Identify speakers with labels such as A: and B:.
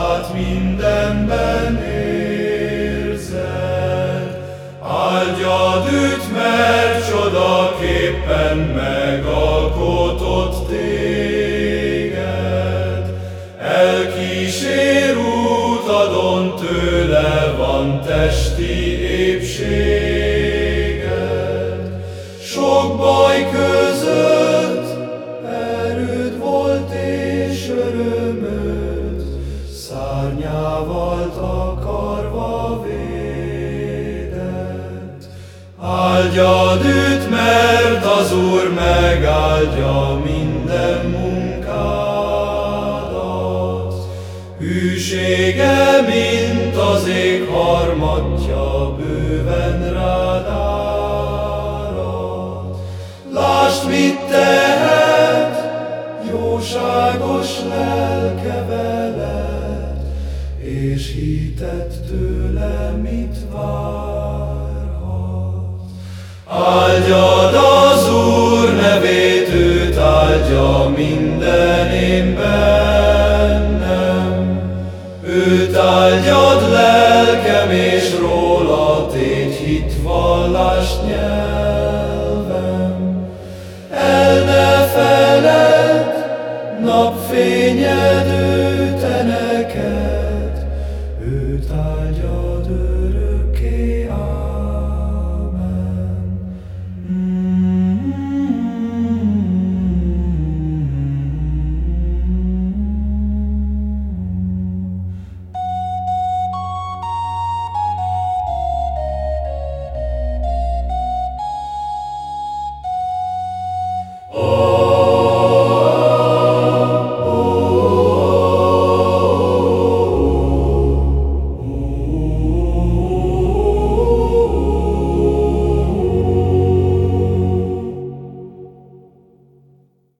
A: Áldását mindenben érzed. Áldjad őt, mert csodaképpen megalkotott téged. Elkísér utadon, tőle van testi épséged. Szárnyával takarva védett. Áldjad őt, mert az Úr megáldja minden munkádat. Hűsége, mint az ég harmatja, bőven rád árad. Lásd, mit tehet, jóságos lelke veled, és hitet tőle mit várhat. Áldjad az Úr nevét, őt áldja minden én bennem. Őt áldjad lelkem, és róla tégy hitvallást nyelvem. El ne feled, napfényed őt,